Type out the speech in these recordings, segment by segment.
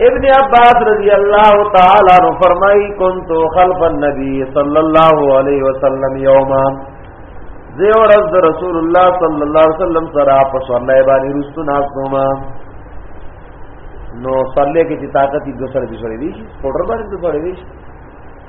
ابن عباس رضی اللہ تعالی عنہ فرمائی کنت خلف النبی صلی اللہ علیہ وسلم یوما زیو رز رسول اللہ صلی اللہ علیہ وسلم سرا پس اللہ بانی رستو ناسنوما نو صلی کی طاقتی دو سر دی سوڑی دیش پوٹر بانی دو سوڑی دیش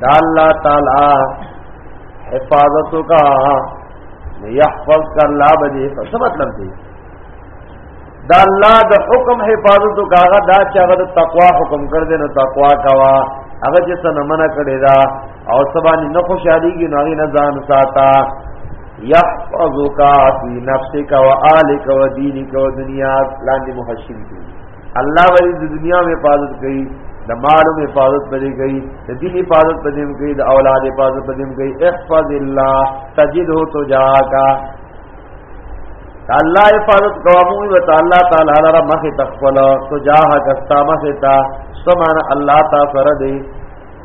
دا الله تعالی حفاظت کا یحفظ کر لا بجے څه مطلب دی دا الله د حکم حفاظت کا هغه دا چې هغه د تقوا حکم کړ دې نو تقوا کوا هغه چې څه منع کړی دا او سبانی نه خوشاليږي نو هغه نه ځان ساته یحفظک فی نفسک و آلک و دینک و دنیاک لاندې محشر کیږي الله ولی د دنیا مې حفاظت کوي د مال مې حفاظت پدې کوي د دین حفاظت پدې کوي د اولاد حفاظت پدې کوي احفظ الله تجده تجاکا الله حفاظت کوامو و تعالی تعالی لرا مخ تخفل تجاه کستا مخ تا سمان الله تا فرده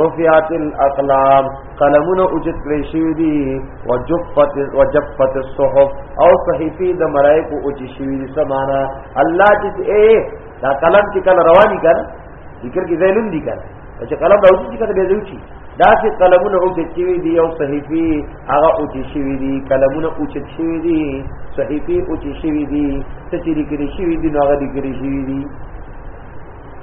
رفعت الاقلام قلمونه اوچت کړی شوی دي وجفت وجفت الصحف او صحیفه د ملائکه اوچ شوی دي سمانا الله چې اے دا قلم چې کله رواني کړ ذکر کې زینون دي کړ چې قلم راوځي چې کله به ځوچی دا چې قلمونه او چتوي دي او صحيفي هغه او چې شوي دي قلمونه او چت شوي دي صحيفي او چې شوي دي څه چې لري شوي دي نو هغه لري شوي دي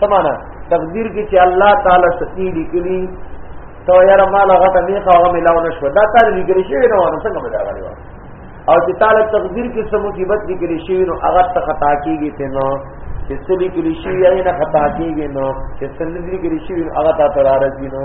سمانا تقدیر کې چې الله تعالی ستی لیکلی تو یار مال غټه نه خو ملاو نشو دا تعالی لیکلی شی نه ونه څنګه مې راغلی و او چې تعالی تقدیر کې سمو کې بد لیکلی شی نو هغه ته خطا کیږي ته نو چې سلی کې شی یې نه خطا کیږي نو چې سلی کې شی هغه ته تر راځي نو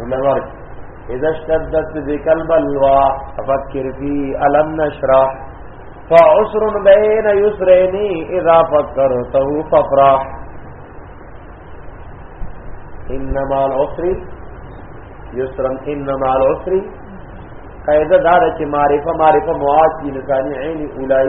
ولور اذا اشتدت بك البلوى ففكر في الم نشرح فعسر بين يسرين اذا فكرته فافرح انما العسر يسرا انما العسر قاعده دار چې معرفه معرفه معاصی لسانی عین اولای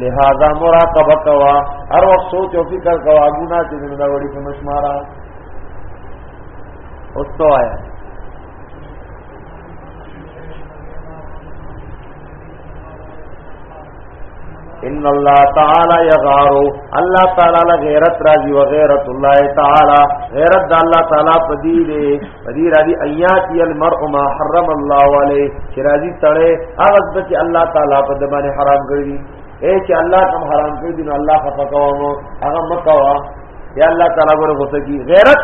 لہذا مراقبه کوا هر وخت سوچ او فکر کوا ګنا چې نه دا وړي په مشمارا اوس تو آیا ان الله تعالی یغار الله تعالی غیرت راضی و غیرت الله تعالی غیرت الله تعالی پدی دی پدې راځي ايات يل مرء ما حرم الله عليه چې راځي تړې هغه څه چې الله تعالی په دمانه حرام کړی اے چې الله کوم حرام کړی دي نو الله خفه کوم هغه مکوا یا الله تعالی ور غوسه کی غیرت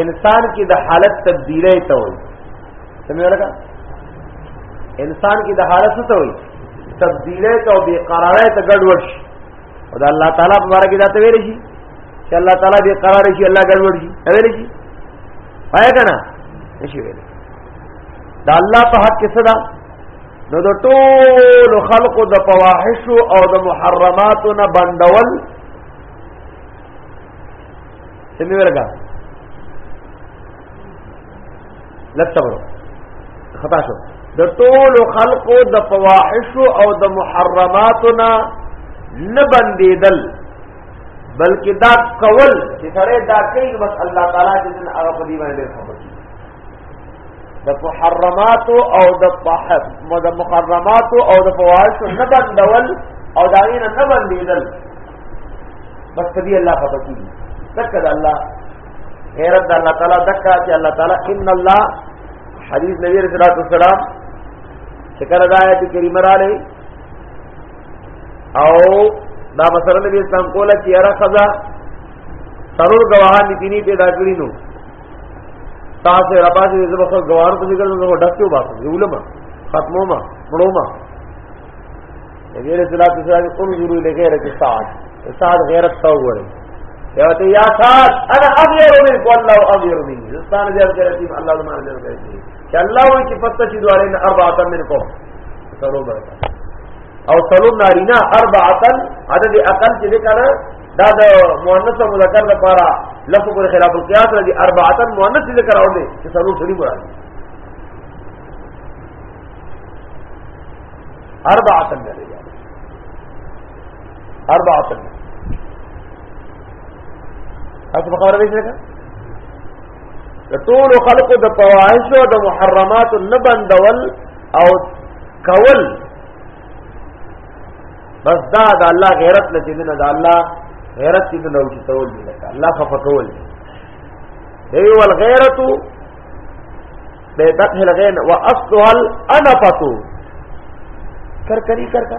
انسان کې د حالت تبدیلی ته وایي سمې ورکا انسان کې د حالت څه ته وایي تبدیلی ته او بے قرارۍ ته ګډوډ شي او د الله تعالی مبارک ذات ویل شي چې الله تعالی به قرار شي الله ګډوډ شي ویل شي پای کنه نشي ویل دا الله په حق کې صدا نو د ټول خلقو د فواحش او د محرماتو نه بندول سمې ورګه لڅبرو خطا شو د ټول خلقو د فواحش او د محرماتو نه نه بندیدل بلکې دا کول چې سره دا کوي بس الله تعالی دې دن هغه په دې باندې خبر شي د محرمات او د د محرمات او د فواحش نه بندول او دا یې نه بندیدل بس دې الله خبر شي تکد الله غیرت د الله تعالی دکا چې الله تعالی ان الله حدیث نبی رسول الله صلی الله علیه وسلم چې کړه دا آیت کریمه را لې او دا مسله نبی اسلام کوله چې یاره خزا سرور گواهان دي کینی پیدا کړی نو تاسو را پاسې دې زما خپل گواهان په ذکر نو ډکیو باسه علماء ختمو ما مړو ما نبی رسول الله صلی الله علیه وسلم انظروا لغیر سعد سعد غیرت تا وره یوته یا سعد انا اغیر منك والله اغیر مني زستان دې غیرت الله زما دې غیرت چې الله وایي چې پته چې دواره نه اربعه منکم سلو برکات او سلو نارینا اربعه عدد اقل چې کنا دا د مؤنث او مذکر لپاره لفظ پر خلاف القياس لري اربعه مؤنث ذکر او دي چې سلو سړي مراد اربعه نه لري اربعه تاسو خبره وکړه د ټول خلقو د فواحش او د محرمات نه بندول او کول بس دا د الله غیرت نه دین نه د الله غیرت دین نه اوچ تول دی لکه الله خفه کول دی ول غیرت به تقهل غین واصلها الانفه کرکری کرکا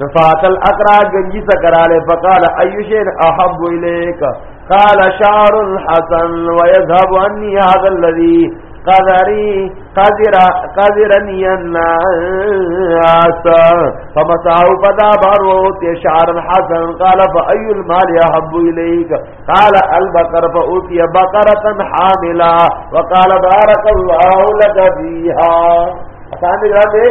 نفات الاقرا گنجی سکرالے فقال ایوشین احب الیک قال شعر حسن ويذهب عني هذا الذي قذري قذر قذرني الناس فمسعوا فدابروا شعرا حسنا قال فأي المال أحب إليك قال البقر فأوتي بقرة حاملا وقال بارك الله لك فيها آسان جواب ہے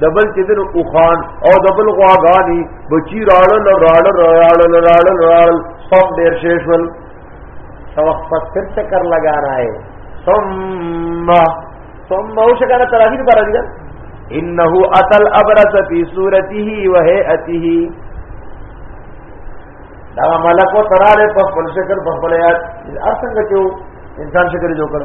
د بل چې دنو اوخان او د بل غواګانی بچی راړل راړل راړل راړل راړل سم ډیر شیشول سو وخت پس پھر چکر لگا رہا ہے ثم ثم او شکر تراخیر پر دیگر انه اتل ابرس فی صورته و هیئته دا ملک و تراله په خپل شکل په خپل یاد ارڅنګ چې انسان شکل جوړ کړ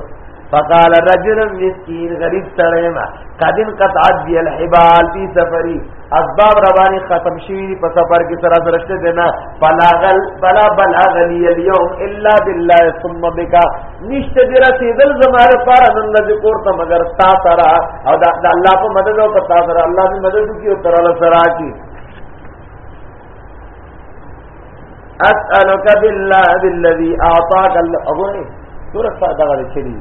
فقال رجل مسكين غریب سړی ما قدن قطعت دی الحبال فی سفری اسباب روانی ختم شوی دی په سفر کې سره سرشته دینا بلاغل بلا بلاغ لی اليوم الا بالله ثم بك نشته دی رسیدل زماره پر نن د کور ته مگر تا سره او د الله په مدد او په تا سره الله دې مدد وکړي او تر الله سره کی اسالک بالله بالذي اعطاك الاغني سورۃ صادقه لري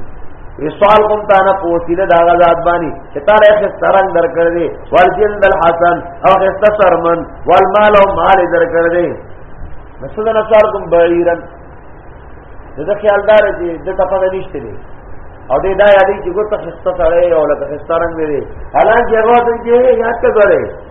وصال کوم تا نه پوسیله دا غزاد باندې چې تا له خسترنګ درکړ دې ورجل دل حسن او خسته سرمن والمال او مال درکړ دې مسعود نصار کوم بایرن دا خیالدار چې د تفاده نشته دي او دې دا یادې چې ګوت خسته سره او لکه خسترنګ دې حالانکه هغه دې یاد کړو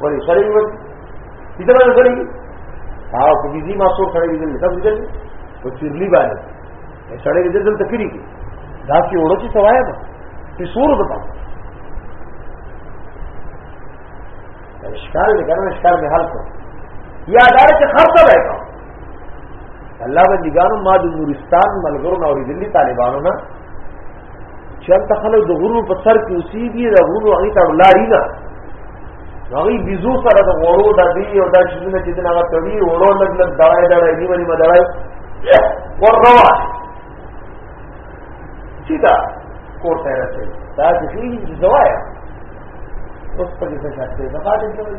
ولی سره یې وځي چې دا نه غړي هغه په دې ما څو سره یې دل څه دل په چیرلی باندې سره یې دل تکری کی دا چې وړو چې سوایا ده په سور ده پاتې اشکال دې کنه اشکال به حل کو یا دا چې خرڅه راځي الله بندګانو ما د نورستان ملګرو نو دلی طالبانو نه چې هلته خلک د غرونو په سر کې اوسېږي د غرونو هغې ته لاري نه هغې بیزو سره د غوړو ډبې او دا چیزونه چې دین هغه تړي وړو لږ لږ دړای دړای نیمه نیمه دړای ورروان چې دا کور ته رسېږي دا چې ځوایا اوس په دې څه شته دا پاتې شوی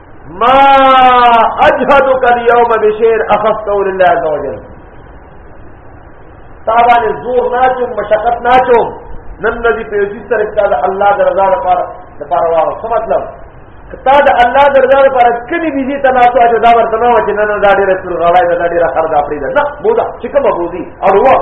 ما اجهدك اليوم بشير اخذته لله عز وجل تابان زور ناچو مشقت ناچو نن ندی په یوه سره تا د الله درزا لپاره لپاره واه څه مطلب تا د الله درزا لپاره کلی بيزي ته ناچو اجه دا ورته نو چې نن دا ډېر رسول غړای دا ډېر خردا پرې ده نه بودا چې کومه بوزي او واه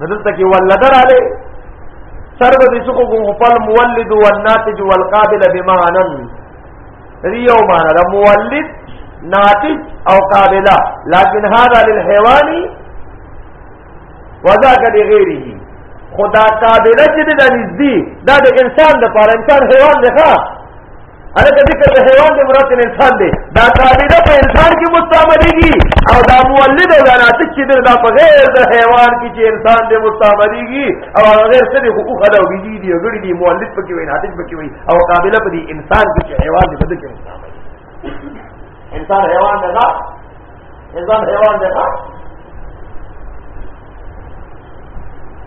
دلته کې ولد رااله سر به دې څوک کوم خپل مولد او ناتج او القابل بما انن ریو معنا د مولد ناتج او قابله لكن هذا للحيوان وذاك لغيره خدا قابله چې د نږدې دا د انسان د پاره انسان حیوان دی ښا هلکه ذکر د حیوان د مراد انسان دی دا قاعده په انسان کې مستعملېږي او دا مولد او دا ناتج چې دا په غیر د حیوان کې چې انسان دی مستعملېږي او غیر څه دی حقوق ادا ویږي دی غړي دی مولد پکې وي ناتج پکې وي او قابله په دې انسان کې چې حیوان دی بده کې انسان حیوان دی انسان حیوان دی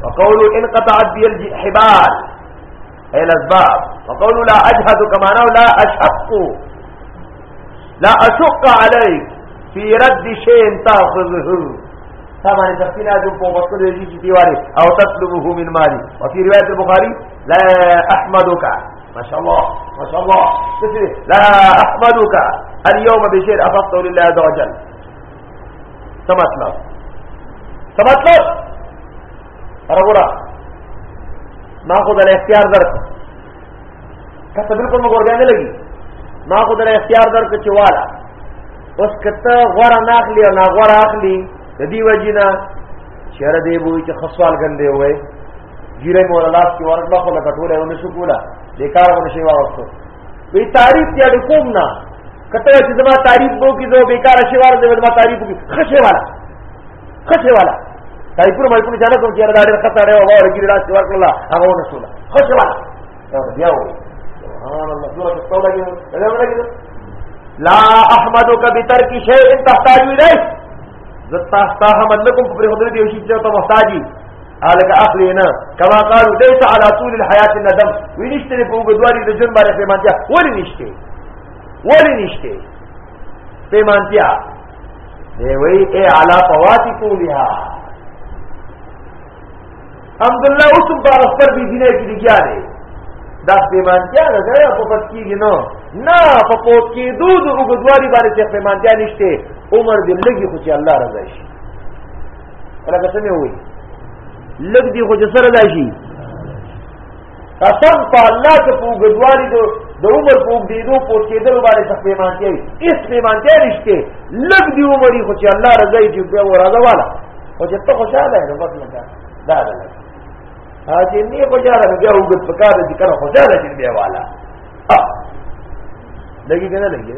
وقولوا ان قطعت بي الحبال اي الاسباب وقول لا أجهد كما لا أشق لا أشق عليك في رد شيء تأخذه ثمن تفسير هذا بوصل يجي ديواري أو تطلبه من مالي وفي رواية البخاري لا أحمدك ما شاء الله ما شاء الله لا أحمدك اليوم بشيء أفضت لله عز وجل تمثلت تمثلت رغورا ما خو دل اختیار درک کته بالکل مګور بیا نه لګي ما خو دل اختیار درک چې والا اوس کته غره ناخلی او نا غره اخلی د دې وجینا چیرې دی وای چې خصوال ګندې وای ګیره مولا لاس کې ورغله خو لکه ټوله ونه شو کولا د کار ونه شي واغستو وی تعریف یا کوم نه کته چې زما تعریف وو کې زه بیکاره شي واره زما تعریف وکړي خشه والا خشه والا دای پر مې په جنازه کې راډې راکته راو او ورګی راځ چې ورکړل هغه ونه شول خو شو بیا و سبحان الله سورۃ التوبه کې دا ولګي لا احمدک بترک شیء تحتاج الیه زتا ستا حمد لكم پر حضرت یوشی چې ته محتاجی الک اخلی نه کما قالو ليس على طول الحياه الندم وینشته په وګدوالي د جن باندې پیمانتیا ولی نشته ولی نشته پیمانتیا دی وی اے علا فوات طولها حمد الله اوس په خپل بي دینه کې لګیا دی دا پیمانتیا ده دا په پټ کېږي نو نه په پوت کې دود او ګدواري باندې چې پیمانتیا نشته عمر دې لګي خو چې الله رضا شي لکه څنګه وي لګ دی خو سره لاشي قسم په الله چې په ګډوالي دو د عمر په وګړو په کېدل باندې څه پیمانتي هیڅ پیمانتي نشته لګ دی عمر خو چې الله رضا یې جوړه او رضا والا او چې ته خوشاله یې نو بس نه دا دا دا چې نه خوشاله بیا وګت پکار دي کنه خوشاله دي بیا والا لګي کنه لګي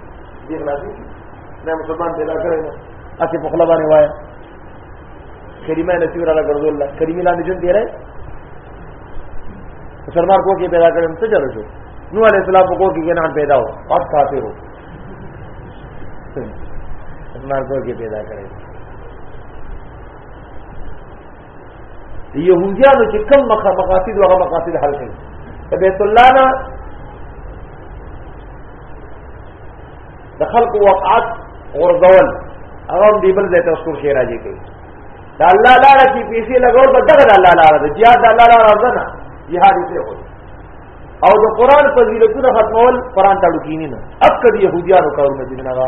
دې راځي نه مسلمان پیدا کړی نه اته په خپل باندې وای کریمه نه تیور علا ګرځول الله کریمه لاندې جون دی راي مسلمان کو کې پیدا کړم څه چلو شو نو علی السلام کو کې نه پیدا و او کافر و مسلمان کو کې پیدا کړی يهوديانو چې کم مخه مقاصد هغه مقاصد حل کړي بیت الله نه د خلق وقعت غرزول هغه دی بل ځای ته اسکور شي راځي کوي دا الله لاره چې پیسې لګول به دغه الله لاره ده jihad الله لاره ده نه jihad یې هو او د قران فضیلتونه ختمول قران ته لکینی نه اکثر يهوديانو کارونه دي نه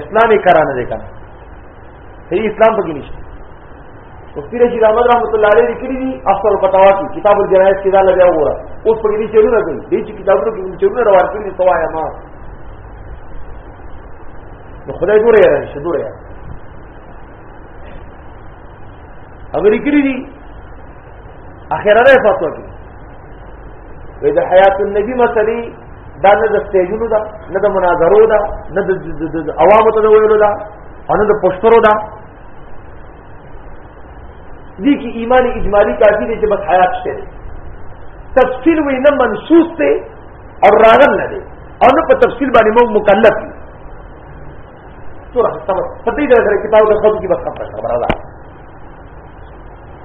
اسلامي کرانه دي کنه هي اسلام پکې نشته او پیر شي رحمت رحمت الله علیه لیکلي دي اصل فتاوا کې کتاب الجنایز کې دا لږه وګوره اوس پکې دي چلو نه دي دې چې کتابونو کې چلو نه روان کړي سوایا ما نو خدای ګوره یې راځي ګوره یې هغه لیکلي دي اخیرا نه فتوا کې وې د حیات النبی مسلې دا نه د سټیجونو دا نه د مناظرو دا نه د عوامو ته ویلو دا او نه د پوسټرو دا دي کې ایمان اجمالی کافی دی چې بس حیات شته تفصیل وی نه منسوس ته او راغل نه دی او نه په تفصیل باندې مو مکلف دی سورہ صبر په دې ډول سره کتاب د خود کې بس خبره ده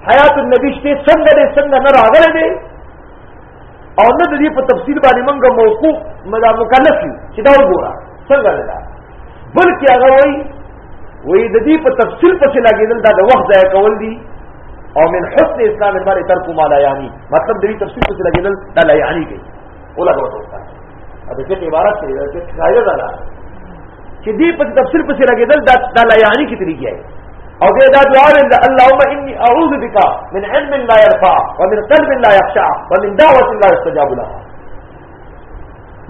حیات النبی شته څنګه دې څنګه نه راغله دې او نه د دې په تفصیل باندې موږ موقوف مدا مکلف یو چې دا وګوره څنګه ده بلکې هغه وایي وایي د دې په تفصیل پسې لګېدل دا د وخت ضایع کول دي او من حسن اسلام المرء ترک ما لا یعنی مطلب د دې تفصیل پسې لګېدل دا لا یعنی کوي ولا غوته دا د فقه عبارت دی دا چې قاعده ده چې دې په تفصیل پسې لګېدل دا د لا یعنی کې تری کیږي او دې دا دعا ویل اللهم انی اعوذ بک من علم لا يرفع ومن قلب لا يخشع ومن دعوه لا يستجاب لها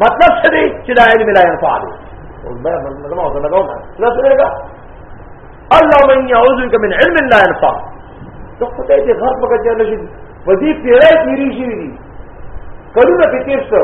مطلب څه دی چې دا علم لا يرفع دی او دا مطلب ما څه لګاو نه څه لګا اللهم انی اعوذ بک من علم لا يرفع ته خدای دې غرب کې نه شي په دې پیړۍ کې ریشي دي کلونه کې تیر شو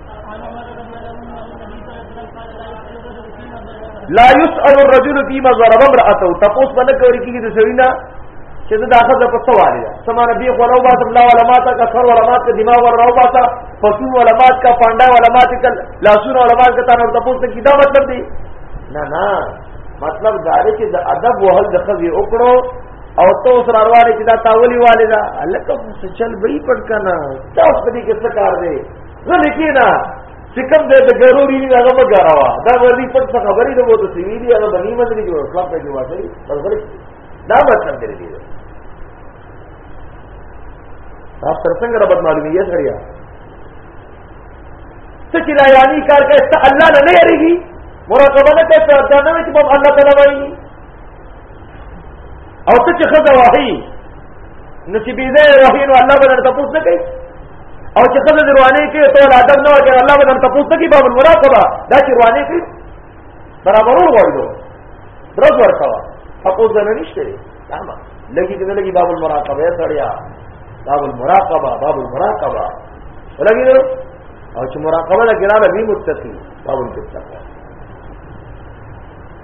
لا يسأل الرجل فيما ضرب امرأته تاسو باندې کوي کیږي د سړینا چې دا خزه په سوال ده سما نبی غلو با صلی الله علیه وسلم کا سر علماء کا دماغ ور راو باتا فصول علماء کا پاندا علماء کا لاسون علماء کا تاسو تاسو ته کیدا مطلب دی نه نه مطلب دا دی چې د ادب وهل د خزه وکړو او تو سره روانه چې دا تاولی والدا الکه څه چل به پټ کنه تاسو دې کې څه کار دی غلی کېنه چې کوم ځای د ګروري نه هغه مه ګراوه دا ورني پټ څه خبرې نه وو ته سوي دي هغه بني مدري جوړ خلاص کې جوړ شي پر غلي دا مطلب دی دی دا تر څنګه را بد معلومي یې سړیا څه چې لا یاني کار کوي ته الله نه نه یریږي مراقبه نه کوي ته دا نه چې په الله تعالی وایي او ته چې خزه وهي نو چې بي ځای وهي نو الله به درته پوښتنه نه کوي او چې خزه دروانه کوي ته ول ادب نه ورکړي الله به درته پوښتنه نه کوي باب المراقبه دا چې روانه کوي برابرول غواړي درځ ورکوا حقوق نه نشته تمام لګي دې لګي باب المراقبه سړیا باب المراقبه باب المراقبه ولګي نو او چې مراقبه لګرا به متقي باب المتقي